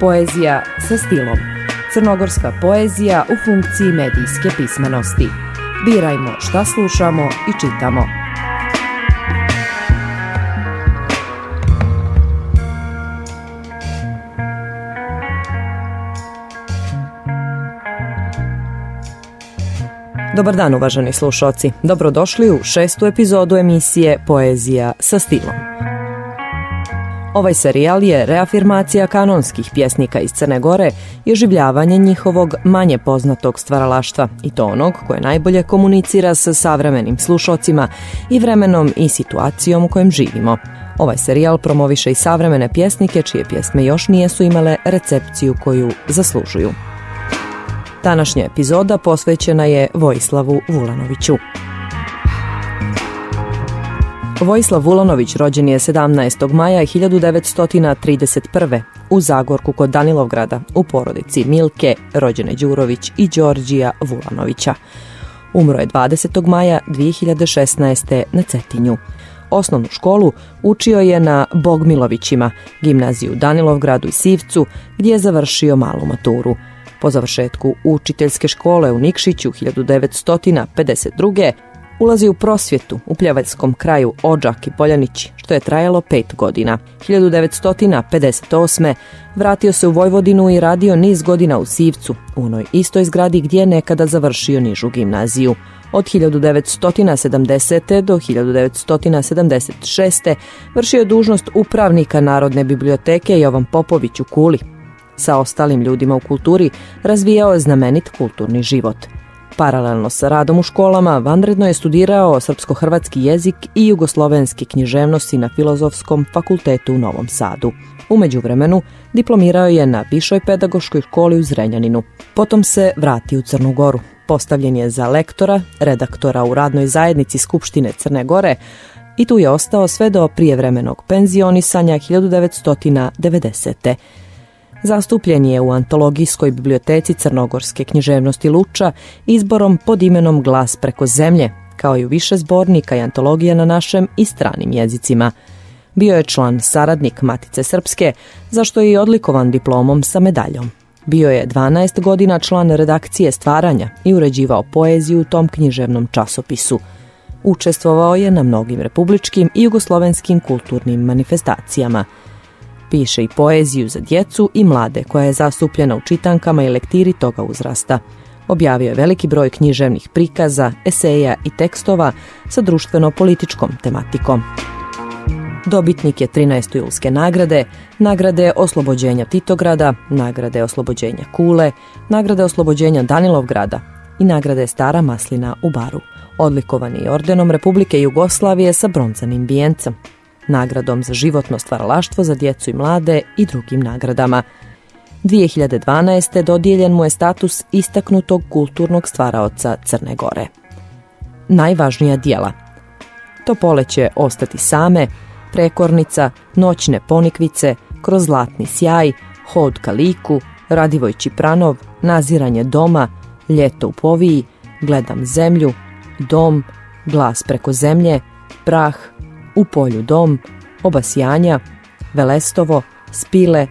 Poezija sa stilom. Crnogorska poezija u funkciji medijske pismenosti. Birajmo šta slušamo i čitamo. Dobar dan uvaženi slušoci. Dobrodošli u šestu epizodu emisije Poezija sa stilom. Ovaj serijal je reafirmacija kanonskih pjesnika iz Crne Gore i oživljavanje njihovog manje poznatog stvaralaštva i to onog koje najbolje komunicira sa savremenim slušocima i vremenom i situacijom u kojem živimo. Ovaj serijal promoviše i savremene pjesnike čije pjesme još nijesu imale recepciju koju zaslužuju. Današnja epizoda posvećena je Vojislavu Vulanoviću. Vojislav Vulanović rođen je 17. maja 1931. u Zagorku kod Danilovgrada u porodici Milke, rođene Đurović i Đorđija Vulanovića. Umro je 20. maja 2016. na Cetinju. Osnovnu školu učio je na Bogmilovićima, gimnaziju Danilovgradu i Sivcu, gdje je završio malu maturu – po završetku učiteljske škole u Nikšiću 1952. ulazi u prosvjetu u pljavaljskom kraju Ođak i Poljanić, što je trajalo pet godina. 1958. vratio se u Vojvodinu i radio niz godina u Sivcu, u onoj istoj zgradi gdje je nekada završio nižu gimnaziju. Od 1970. do 1976. vršio dužnost upravnika Narodne biblioteke Jovan Popović u Kuli, sa ostalim ljudima u kulturi razvijao je znamenit kulturni život. Paralelno sa radom u školama, vanredno je studirao srpsko-hrvatski jezik i jugoslovenski književnosti na Filozofskom fakultetu u Novom Sadu. U međuvremenu diplomirao je na Višoj pedagoškoj školi u Zrenjaninu. Potom se vrati u Crnu Goru. Postavljen je za lektora, redaktora u radnoj zajednici Skupštine Crne Gore i tu je ostao sve do prijevremenog penzionisanja 1990. Zastupljen je u antologijskoj biblioteci Crnogorske književnosti Luča izborom pod imenom Glas preko zemlje, kao i u više zbornika i antologija na našem i stranim jezicima. Bio je član saradnik Matice Srpske, zašto je i odlikovan diplomom sa medaljom. Bio je 12 godina član redakcije stvaranja i uređivao poeziju u tom književnom časopisu. Učestvovao je na mnogim republičkim i jugoslovenskim kulturnim manifestacijama – Piše i poeziju za djecu i mlade koja je zastupljena u čitankama i lektiri toga uzrasta. Objavio je veliki broj književnih prikaza, eseja i tekstova sa društveno-političkom tematikom. Dobitnik je 13. julske nagrade, nagrade oslobođenja Titograda, nagrade oslobođenja Kule, nagrade oslobođenja Danilovgrada i nagrade Stara maslina u Baru. Odlikovani je ordenom Republike Jugoslavije sa bronzanim bijencem nagradom za životno stvaralaštvo za djecu i mlade i drugim nagradama. 2012. dodijeljen mu je status istaknutog kulturnog stvaraoca Crne Gore. Najvažnija dijela To poleće ostati same, prekornica, noćne ponikvice, kroz zlatni sjaj, hod ka liku, Radivoj Čipranov, naziranje doma, ljeto u poviji, gledam zemlju, dom, glas preko zemlje, prah, u polju dom, obasjanja, velestovo, spile,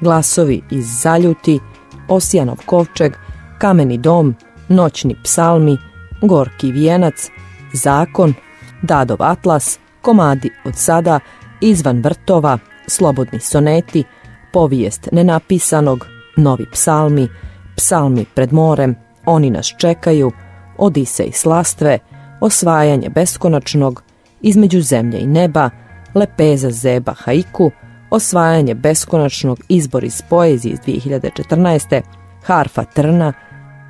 glasovi iz zaljuti, osijanov kovčeg, kameni dom, noćni psalmi, gorki vijenac, zakon, dadov atlas, komadi od sada, izvan vrtova, slobodni soneti, povijest nenapisanog, novi psalmi, psalmi pred morem, oni nas čekaju, odise i slastve, osvajanje beskonačnog, između zemlje i neba, lepeza zeba haiku, osvajanje beskonačnog izbor iz poezije iz 2014. harfa trna,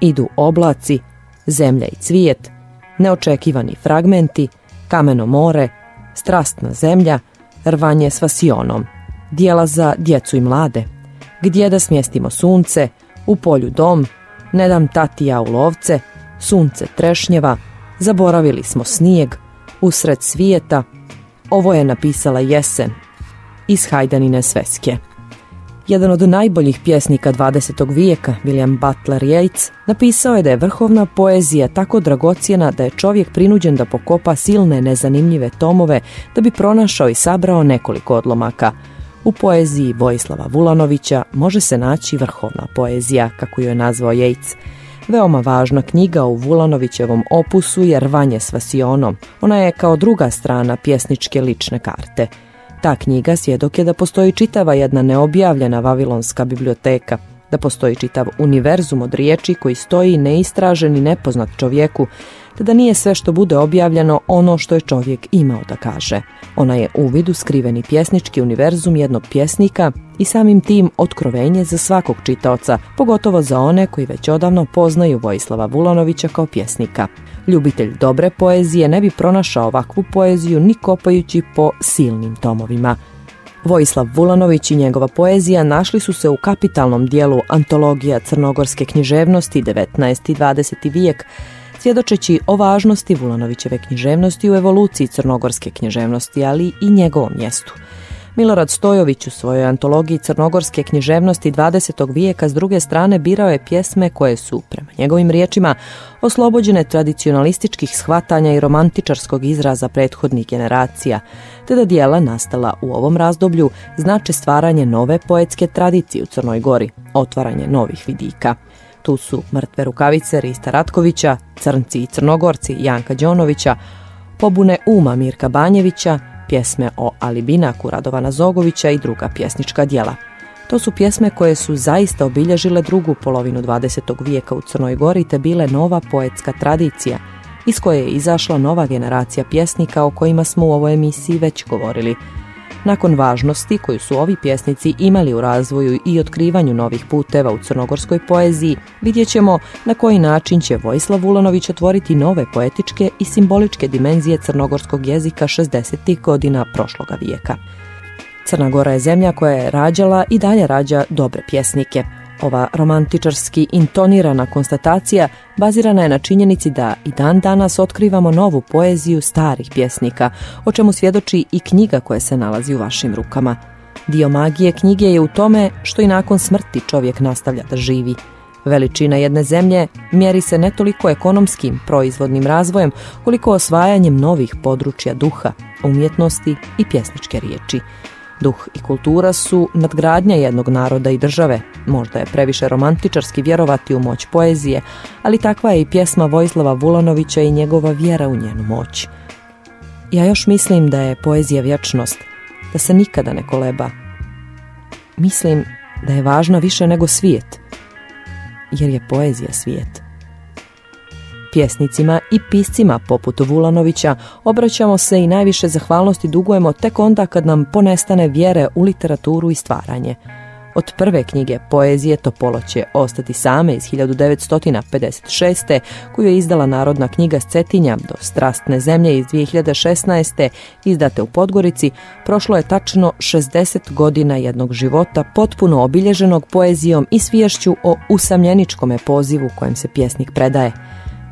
idu oblaci, zemlja i cvijet, neočekivani fragmenti, kameno more, strastna zemlja, rvanje s vasionom, dijela za djecu i mlade, gdje da smjestimo sunce, u polju dom, ne dam tatija u lovce, sunce trešnjeva, zaboravili smo snijeg, usred svijeta, ovo je napisala Jesen iz Hajdanine Sveske. Jedan od najboljih pjesnika 20. vijeka, William Butler Yeats, napisao je da je vrhovna poezija tako dragocjena da je čovjek prinuđen da pokopa silne nezanimljive tomove da bi pronašao i sabrao nekoliko odlomaka. U poeziji Vojislava Vulanovića može se naći vrhovna poezija, kako ju je nazvao Jejc. Veoma važna knjiga u Vulanovićevom opusu je Rvanje s Vasionom. Ona je kao druga strana pjesničke lične karte. Ta knjiga svjedok je da postoji čitava jedna neobjavljena vavilonska biblioteka, da postoji čitav univerzum od riječi koji stoji neistražen i nepoznat čovjeku, te da nije sve što bude objavljeno ono što je čovjek imao da kaže. Ona je u skriveni pjesnički univerzum jednog pjesnika i samim tim otkrovenje za svakog čitaoca, pogotovo za one koji već odavno poznaju Vojislava Vulanovića kao pjesnika. Ljubitelj dobre poezije ne bi pronašao ovakvu poeziju ni kopajući po silnim tomovima. Vojislav Vulanović i njegova poezija našli su se u kapitalnom dijelu antologija crnogorske književnosti 19. i 20. vijek, svjedočeći o važnosti Vulanovićeve književnosti u evoluciji crnogorske književnosti, ali i njegovom mjestu. Milorad Stojović u svojoj antologiji crnogorske književnosti 20. vijeka s druge strane birao je pjesme koje su, prema njegovim riječima, oslobođene tradicionalističkih shvatanja i romantičarskog izraza prethodnih generacija, te da dijela nastala u ovom razdoblju znače stvaranje nove poetske tradicije u Crnoj Gori, otvaranje novih vidika. Tu su Mrtve rukavice Rista Ratkovića, Crnci i Crnogorci Janka Đonovića, Pobune uma Mirka Banjevića, pjesme o Alibinaku Radovana Zogovića i druga pjesnička djela. To su pjesme koje su zaista obilježile drugu polovinu 20. vijeka u Crnoj Gori te bile nova poetska tradicija, iz koje je izašla nova generacija pjesnika o kojima smo u ovoj emisiji već govorili – nakon važnosti koju su ovi pjesnici imali u razvoju i otkrivanju novih puteva u crnogorskoj poeziji, vidjet ćemo na koji način će Vojislav Vulanović otvoriti nove poetičke i simboličke dimenzije crnogorskog jezika 60. godina prošloga vijeka. Crna Gora je zemlja koja je rađala i dalje rađa dobre pjesnike – ova romantičarski intonirana konstatacija bazirana je na činjenici da i dan danas otkrivamo novu poeziju starih pjesnika, o čemu svjedoči i knjiga koja se nalazi u vašim rukama. Dio magije knjige je u tome što i nakon smrti čovjek nastavlja da živi. Veličina jedne zemlje mjeri se ne toliko ekonomskim proizvodnim razvojem, koliko osvajanjem novih područja duha, umjetnosti i pjesničke riječi. Duh i kultura su nadgradnja jednog naroda i države. Možda je previše romantičarski vjerovati u moć poezije, ali takva je i pjesma Vojislava Vulanovića i njegova vjera u njenu moć. Ja još mislim da je poezija vječnost, da se nikada ne koleba. Mislim da je važna više nego svijet, jer je poezija svijet. Pjesnicima i piscima poput Vulanovića obraćamo se i najviše zahvalnosti dugujemo tek onda kad nam ponestane vjere u literaturu i stvaranje. Od prve knjige poezije Topolo će ostati same iz 1956. koju je izdala Narodna knjiga Cetinja do Strastne zemlje iz 2016. izdate u Podgorici, prošlo je tačno 60 godina jednog života potpuno obilježenog poezijom i sviješću o usamljeničkome pozivu kojem se pjesnik predaje.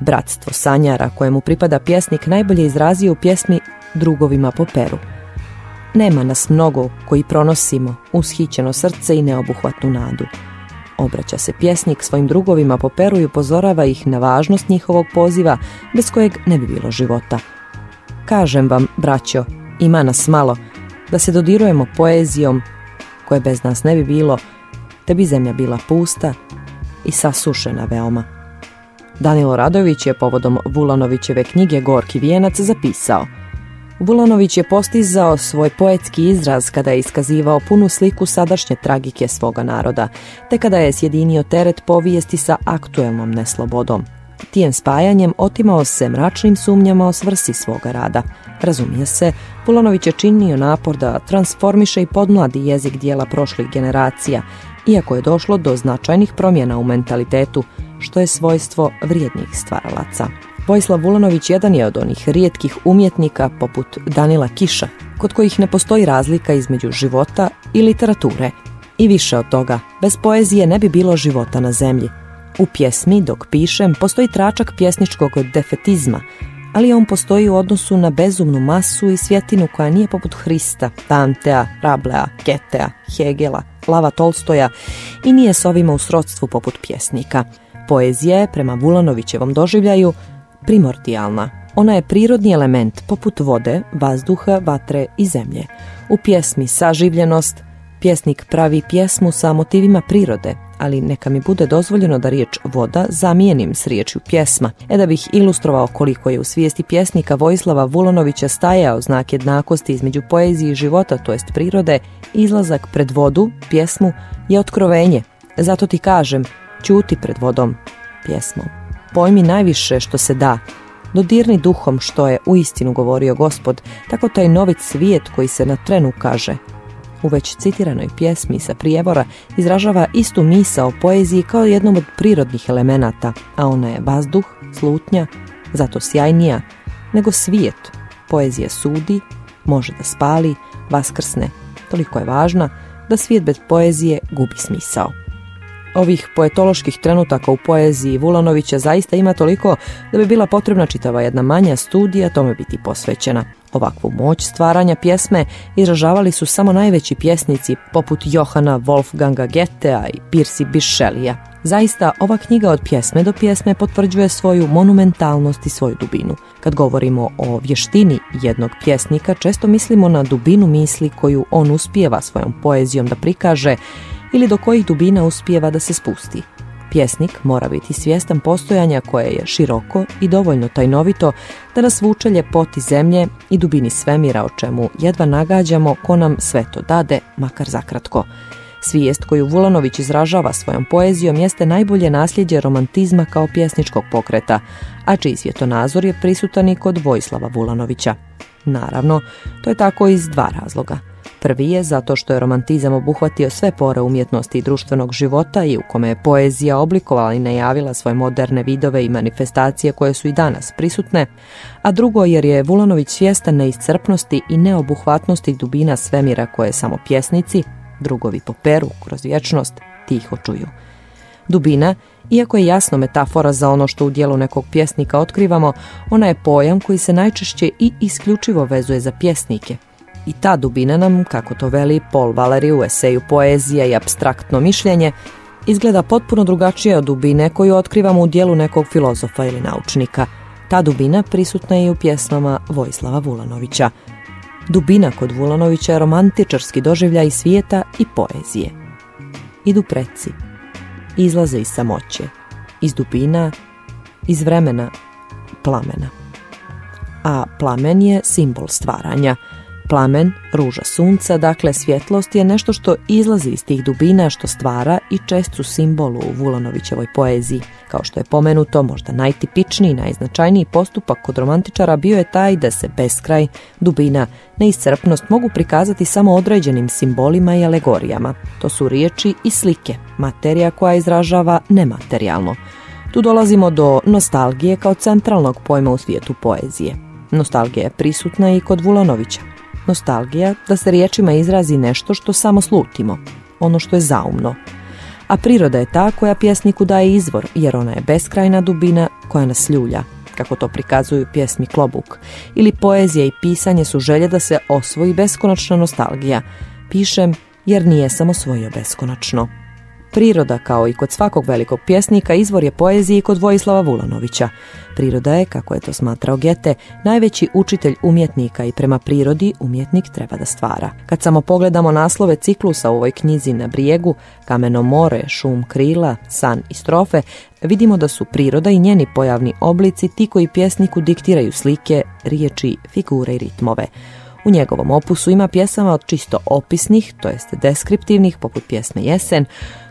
Bratstvo sanjara kojemu pripada pjesnik najbolje izrazio u pjesmi Drugovima po peru. Nema nas mnogo koji pronosimo ushićeno srce i neobuhvatnu nadu. Obraća se pjesnik svojim drugovima po peru i upozorava ih na važnost njihovog poziva bez kojeg ne bi bilo života. Kažem vam, braćo, ima nas malo, da se dodirujemo poezijom koje bez nas ne bi bilo, te bi zemlja bila pusta i sasušena veoma. Danilo Radović je povodom Vulanovićeve knjige Gorki vijenac zapisao Vulanović je postizao svoj poetski izraz kada je iskazivao punu sliku sadašnje tragike svoga naroda, te kada je sjedinio teret povijesti sa aktuelnom neslobodom. Tijem spajanjem otimao se mračnim sumnjama o svrsi svoga rada. Razumije se, Vulanović je činio napor da transformiše i podmladi jezik dijela prošlih generacija, iako je došlo do značajnih promjena u mentalitetu, što je svojstvo vrijednih stvaralaca. Vojislav Vulanović jedan je od onih rijetkih umjetnika poput Danila Kiša, kod kojih ne postoji razlika između života i literature. I više od toga, bez poezije ne bi bilo života na zemlji. U pjesmi, dok pišem, postoji tračak pjesničkog defetizma, ali on postoji u odnosu na bezumnu masu i svjetinu koja nije poput Hrista, Dantea, Rablea, Ketea, Hegela, Lava Tolstoja i nije s ovima u srodstvu poput pjesnika. Poezija je, prema Vulanovićevom doživljaju, primordijalna. Ona je prirodni element poput vode, vazduha, vatre i zemlje. U pjesmi saživljenost Pjesnik pravi pjesmu sa motivima prirode, ali neka mi bude dozvoljeno da riječ voda zamijenim s riječju pjesma, e da bih ilustrovao koliko je u svijesti pjesnika Vojislava Vulonovića stajao znak jednakosti između poezije i života, to jest prirode, izlazak pred vodu, pjesmu, je otkrovenje. Zato ti kažem, čuti pred vodom, pjesmom. Pojmi najviše što se da, dodirni duhom što je u istinu govorio gospod, tako taj novi svijet koji se na trenu kaže, u već citiranoj pjesmi sa prijevora izražava istu misa o poeziji kao jednom od prirodnih elemenata, a ona je vazduh, slutnja, zato sjajnija, nego svijet. Poezija sudi, može da spali, vaskrsne. Toliko je važna da svijet bez poezije gubi smisao. Ovih poetoloških trenutaka u poeziji Vulanovića zaista ima toliko da bi bila potrebna čitava jedna manja studija tome biti posvećena. Ovakvu moć stvaranja pjesme izražavali su samo najveći pjesnici poput Johana Wolfganga Gettea i Pirsi Bišelija. Zaista, ova knjiga od pjesme do pjesme potvrđuje svoju monumentalnost i svoju dubinu. Kad govorimo o vještini jednog pjesnika, često mislimo na dubinu misli koju on uspijeva svojom poezijom da prikaže ili do kojih dubina uspijeva da se spusti. Pjesnik mora biti svjestan postojanja koje je široko i dovoljno tajnovito da nas vuče ljepoti zemlje i dubini svemira o čemu jedva nagađamo ko nam sve to dade, makar zakratko. Svijest koju Vulanović izražava svojom poezijom jeste najbolje nasljeđe romantizma kao pjesničkog pokreta, a čiji svjetonazor je prisutan i kod Vojslava Vulanovića. Naravno, to je tako iz dva razloga. Prvi je zato što je romantizam obuhvatio sve pore umjetnosti i društvenog života i u kome je poezija oblikovala i najavila svoje moderne vidove i manifestacije koje su i danas prisutne, a drugo jer je Vulanović svjestan neiscrpnosti i neobuhvatnosti dubina svemira koje samo pjesnici, drugovi po peru kroz vječnost, tiho čuju. Dubina, iako je jasno metafora za ono što u dijelu nekog pjesnika otkrivamo, ona je pojam koji se najčešće i isključivo vezuje za pjesnike, i ta dubina nam, kako to veli Paul Valery u eseju Poezija i abstraktno mišljenje, izgleda potpuno drugačije od dubine koju otkrivamo u dijelu nekog filozofa ili naučnika. Ta dubina prisutna je i u pjesmama Vojislava Vulanovića. Dubina kod Vulanovića je romantičarski doživljaj svijeta i poezije. Idu preci, izlaze iz samoće, iz dubina, iz vremena, plamena. A plamen je simbol stvaranja – Plamen, ruža sunca, dakle svjetlost je nešto što izlazi iz tih dubina što stvara i čest su simbolu u Vulanovićevoj poeziji. Kao što je pomenuto, možda najtipičniji i najznačajniji postupak kod romantičara bio je taj da se beskraj, dubina, neiscrpnost mogu prikazati samo određenim simbolima i alegorijama. To su riječi i slike, materija koja izražava nematerijalno. Tu dolazimo do nostalgije kao centralnog pojma u svijetu poezije. Nostalgija je prisutna i kod Vulanovića nostalgija, da se riječima izrazi nešto što samo slutimo, ono što je zaumno. A priroda je ta koja pjesniku daje izvor, jer ona je beskrajna dubina koja nas ljulja, kako to prikazuju pjesmi Klobuk. Ili poezija i pisanje su želje da se osvoji beskonačna nostalgija. Pišem jer nije samo svojo beskonačno. Priroda, kao i kod svakog velikog pjesnika, izvor je poeziji kod Vojislava Vulanovića. Priroda je, kako je to smatrao Gete, najveći učitelj umjetnika i prema prirodi umjetnik treba da stvara. Kad samo pogledamo naslove ciklusa u ovoj knjizi na brijegu, kameno more, šum krila, san i strofe, vidimo da su priroda i njeni pojavni oblici ti koji pjesniku diktiraju slike, riječi, figure i ritmove. U njegovom opusu ima pjesama od čisto opisnih, to jest deskriptivnih, poput pjesme Jesen,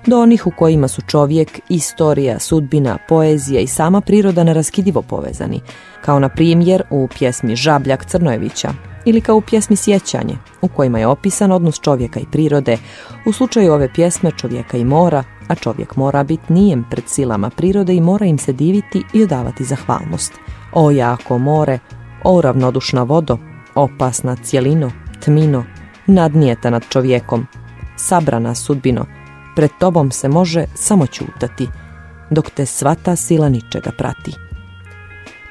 do onih u kojima su čovjek, istorija, sudbina, poezija i sama priroda neraskidivo povezani, kao na primjer u pjesmi Žabljak Crnojevića ili kao u pjesmi Sjećanje, u kojima je opisan odnos čovjeka i prirode, u slučaju ove pjesme čovjeka i mora, a čovjek mora biti nijem pred silama prirode i mora im se diviti i odavati zahvalnost. O jako more, o ravnodušna vodo, opasna cjelino, tmino, nadnijeta nad čovjekom, sabrana sudbino, pred tobom se može samo čutati, dok te sva ta sila ničega prati.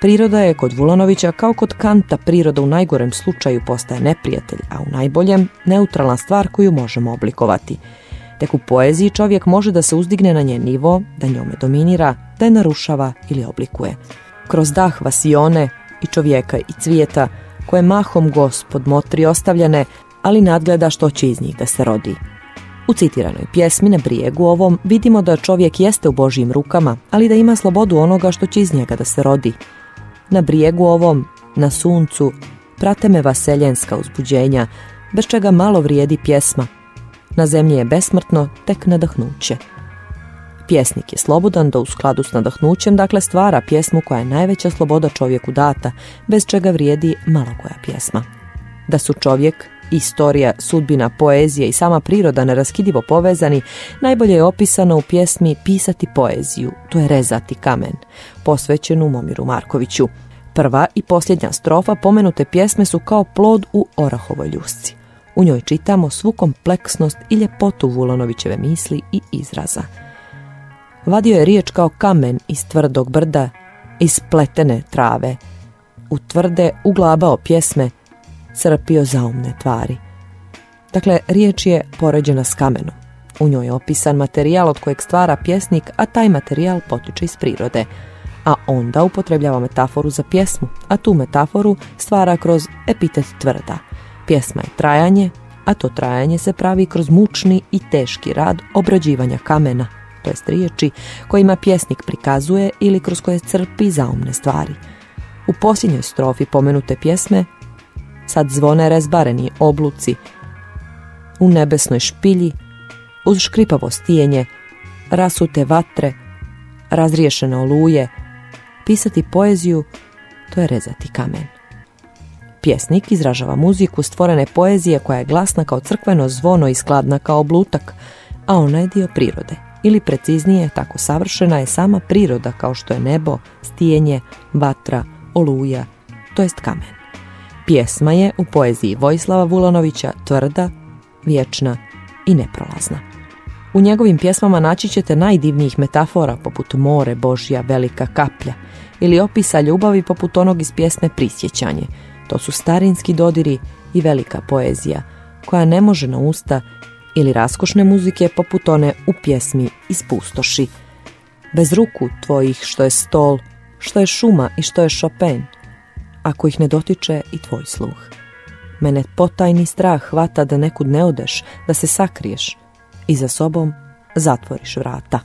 Priroda je kod Vulanovića kao kod Kanta priroda u najgorem slučaju postaje neprijatelj, a u najboljem neutralna stvar koju možemo oblikovati. Tek u poeziji čovjek može da se uzdigne na njen nivo, da njome dominira, da je narušava ili oblikuje. Kroz dah vasione i čovjeka i cvijeta, koje mahom gospod motri ostavljene, ali nadgleda što će iz njih da se rodi. U citiranoj pjesmi na brijegu ovom vidimo da čovjek jeste u Božjim rukama, ali da ima slobodu onoga što će iz njega da se rodi. Na brijegu ovom, na suncu, prate me vaseljenska uzbuđenja, bez čega malo vrijedi pjesma. Na zemlji je besmrtno, tek nadahnuće. Pjesnik je slobodan da u skladu s nadahnućem, dakle stvara pjesmu koja je najveća sloboda čovjeku data, bez čega vrijedi malo koja pjesma. Da su čovjek, istorija, sudbina, poezija i sama priroda neraskidivo povezani, najbolje je opisano u pjesmi Pisati poeziju, to je rezati kamen, posvećenu Momiru Markoviću. Prva i posljednja strofa pomenute pjesme su kao plod u orahovoj ljusci. U njoj čitamo svu kompleksnost i ljepotu Vulonovićeve misli i izraza. Vadio je riječ kao kamen iz tvrdog brda, iz pletene trave. U tvrde uglabao pjesme, crpio zaumne tvari. Dakle, riječ je poređena s kamenom. U njoj je opisan materijal od kojeg stvara pjesnik, a taj materijal potiče iz prirode. A onda upotrebljava metaforu za pjesmu, a tu metaforu stvara kroz epitet tvrda. Pjesma je trajanje, a to trajanje se pravi kroz mučni i teški rad obrađivanja kamena, jest riječi, kojima pjesnik prikazuje ili kroz koje crpi zaumne stvari. U posljednjoj strofi pomenute pjesme sad zvone rezbareni obluci, u nebesnoj špilji, uz škripavo stijenje, rasute vatre, razriješene oluje, pisati poeziju, to je rezati kamen. Pjesnik izražava muziku stvorene poezije koja je glasna kao crkveno zvono i skladna kao blutak, a ona je dio prirode. Ili preciznije, tako savršena je sama priroda kao što je nebo, stijenje, vatra, oluja, to jest kamen. Pjesma je u poeziji Vojislava Vulonovića tvrda, vječna i neprolazna. U njegovim pjesmama naći ćete najdivnijih metafora poput more, božja, velika kaplja ili opisa ljubavi poput onog iz pjesme Prisjećanje. To su starinski dodiri i velika poezija koja ne može na usta ili raskošne muzike poput one u pjesmi iz pustoši. Bez ruku tvojih što je stol, što je šuma i što je Chopin, ako ih ne dotiče i tvoj sluh. Mene potajni strah hvata da nekud ne odeš, da se sakriješ i za sobom zatvoriš vrata.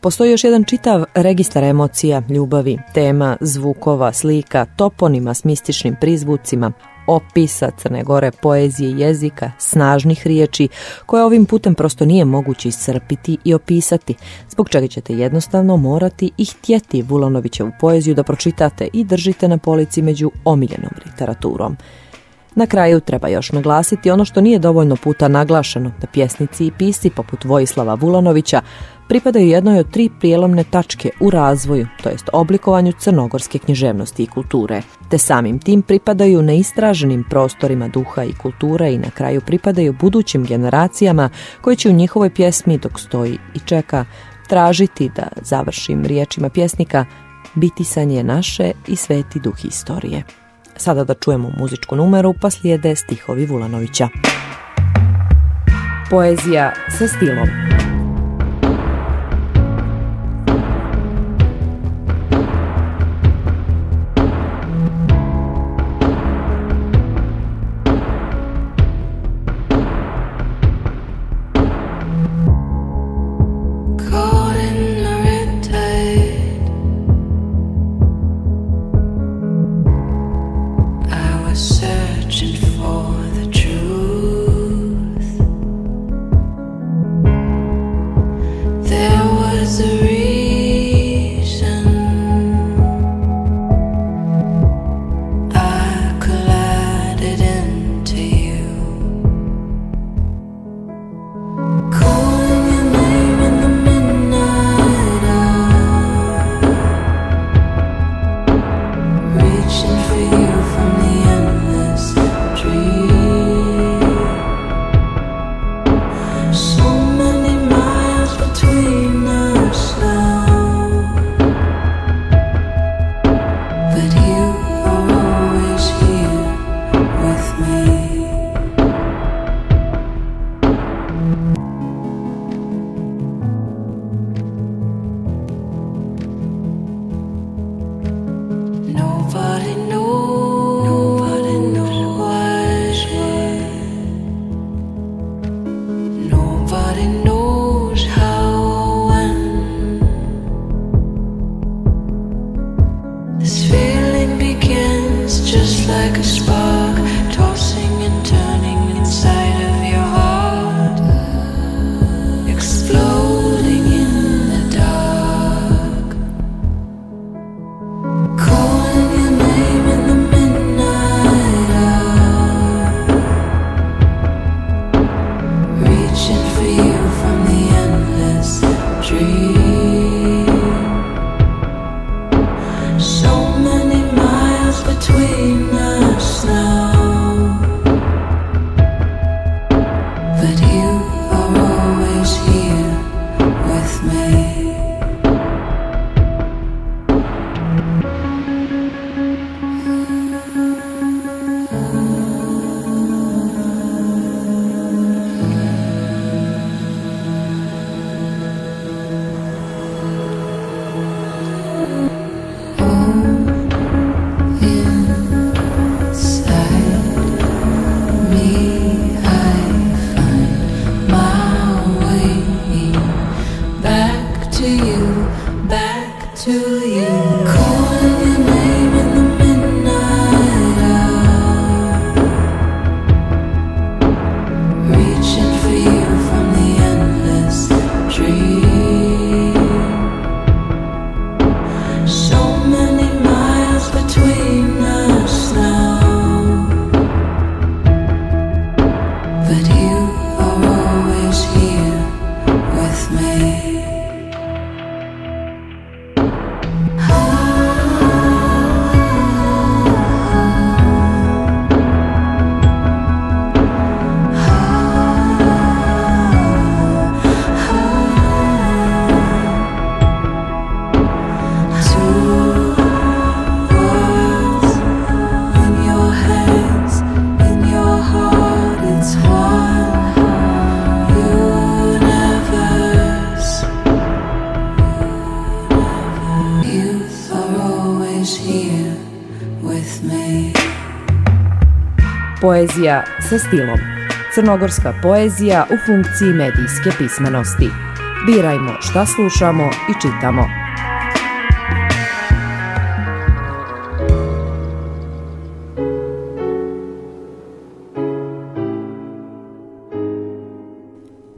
Postoji još jedan čitav registar emocija, ljubavi, tema, zvukova, slika, toponima s mističnim prizvucima, opisa Crne Gore, poezije jezika, snažnih riječi, koje ovim putem prosto nije moguće iscrpiti i opisati, zbog čega ćete jednostavno morati i htjeti Vulonovićevu poeziju da pročitate i držite na polici među omiljenom literaturom. Na kraju treba još naglasiti ono što nije dovoljno puta naglašeno, da pjesnici i pisci poput Vojislava Vulonovića pripadaju jednoj od tri prijelomne tačke u razvoju, to jest oblikovanju crnogorske književnosti i kulture, te samim tim pripadaju neistraženim prostorima duha i kulture i na kraju pripadaju budućim generacijama koji će u njihovoj pjesmi dok stoji i čeka tražiti da završim riječima pjesnika biti sanje naše i sveti duh historije. Sada da čujemo muzičku numeru, pa slijede stihovi Vulanovića. Poezija sa stilom. Poezija sa stilom. Crnogorska poezija u funkciji medijske pismenosti. Birajmo šta slušamo i čitamo.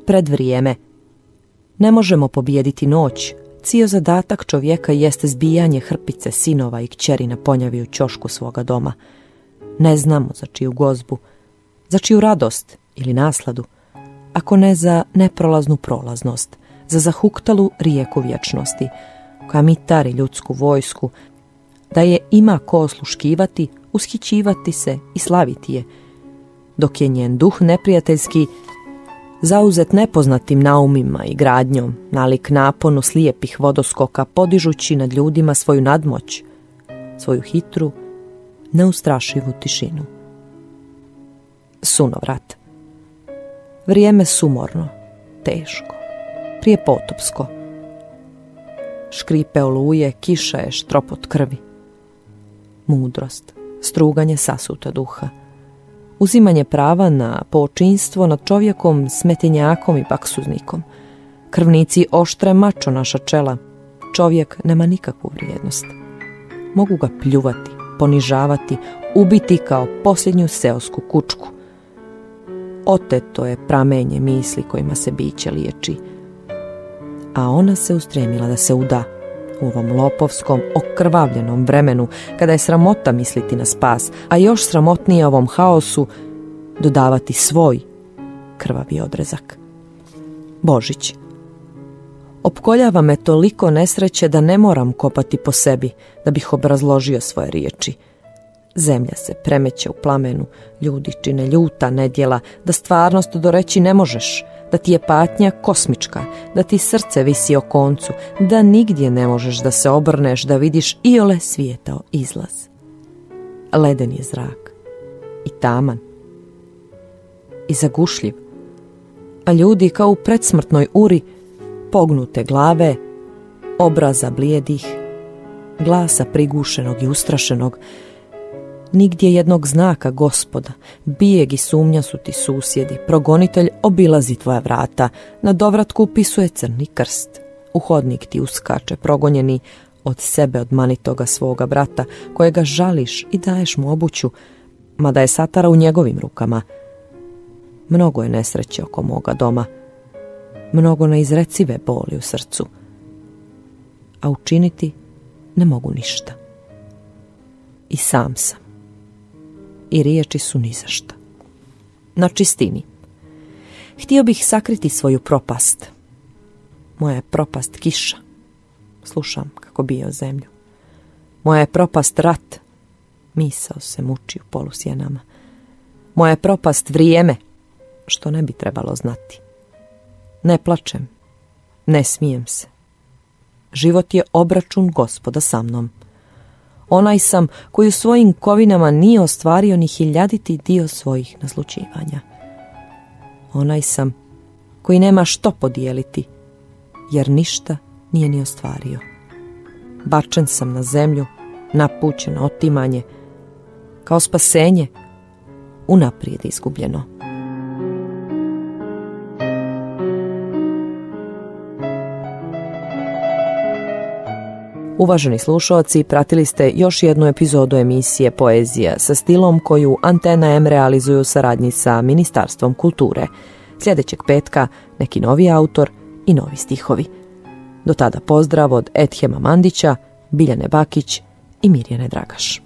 Pred vrijeme. Ne možemo pobijediti noć. Cio zadatak čovjeka jeste zbijanje hrpice sinova i kćeri na ponjavi u ćošku svoga doma. Ne znamo za čiju gozbu, za čiju radost ili nasladu, ako ne za neprolaznu prolaznost, za zahuktalu rijeku vječnosti, koja mitari ljudsku vojsku, da je ima ko osluškivati, ushićivati se i slaviti je, dok je njen duh neprijateljski zauzet nepoznatim naumima i gradnjom, nalik naponu slijepih vodoskoka, podižući nad ljudima svoju nadmoć, svoju hitru, neustrašivu tišinu. Sunovrat. Vrijeme sumorno, teško, prije potopsko. Škripe oluje, kiša je štropot krvi. Mudrost, struganje sasuta duha. Uzimanje prava na počinstvo nad čovjekom, smetenjakom i baksuznikom. Krvnici oštre mačo naša čela. Čovjek nema nikakvu vrijednost. Mogu ga pljuvati, ponižavati, ubiti kao posljednju seosku kučku. Oteto je pramenje misli kojima se biće liječi. A ona se ustremila da se uda u ovom lopovskom, okrvavljenom vremenu, kada je sramota misliti na spas, a još sramotnije ovom haosu dodavati svoj krvavi odrezak. Božić. Opkoljava me toliko nesreće da ne moram kopati po sebi da bih obrazložio svoje riječi. Zemlja se premeće u plamenu, ljudi čine ljuta nedjela, da stvarnost doreći ne možeš, da ti je patnja kosmička, da ti srce visi o koncu, da nigdje ne možeš da se obrneš, da vidiš iole svijetao izlaz. Leden je zrak i taman i zagušljiv, a ljudi kao u predsmrtnoj uri pognute glave, obraza blijedih, glasa prigušenog i ustrašenog, nigdje jednog znaka gospoda, bijeg i sumnja su ti susjedi, progonitelj obilazi tvoja vrata, na dovratku upisuje crni krst, u hodnik ti uskače progonjeni od sebe odmanitoga svoga brata, kojega žališ i daješ mu obuću, mada je satara u njegovim rukama. Mnogo je nesreće oko moga doma, mnogo neizrecive boli u srcu, a učiniti ne mogu ništa. I sam sam. I riječi su ni za šta. Na čistini. Htio bih sakriti svoju propast. Moja je propast kiša. Slušam kako bio zemlju. Moja je propast rat. Misao se muči u polusjenama. Moja je propast vrijeme, što ne bi trebalo znati. Ne plačem, ne smijem se. Život je obračun gospoda sa mnom. Onaj sam koji u svojim kovinama nije ostvario ni hiljaditi dio svojih naslučivanja. Onaj sam koji nema što podijeliti, jer ništa nije ni ostvario. Bačen sam na zemlju, napućen otimanje, kao spasenje, unaprijed izgubljeno. Uvaženi slušalci, pratili ste još jednu epizodu emisije Poezija sa stilom koju Antena M realizuju saradnji sa Ministarstvom kulture. Sljedećeg petka neki novi autor i novi stihovi. Do tada pozdrav od Ethema Mandića, Biljane Bakić i Mirjane Dragaš.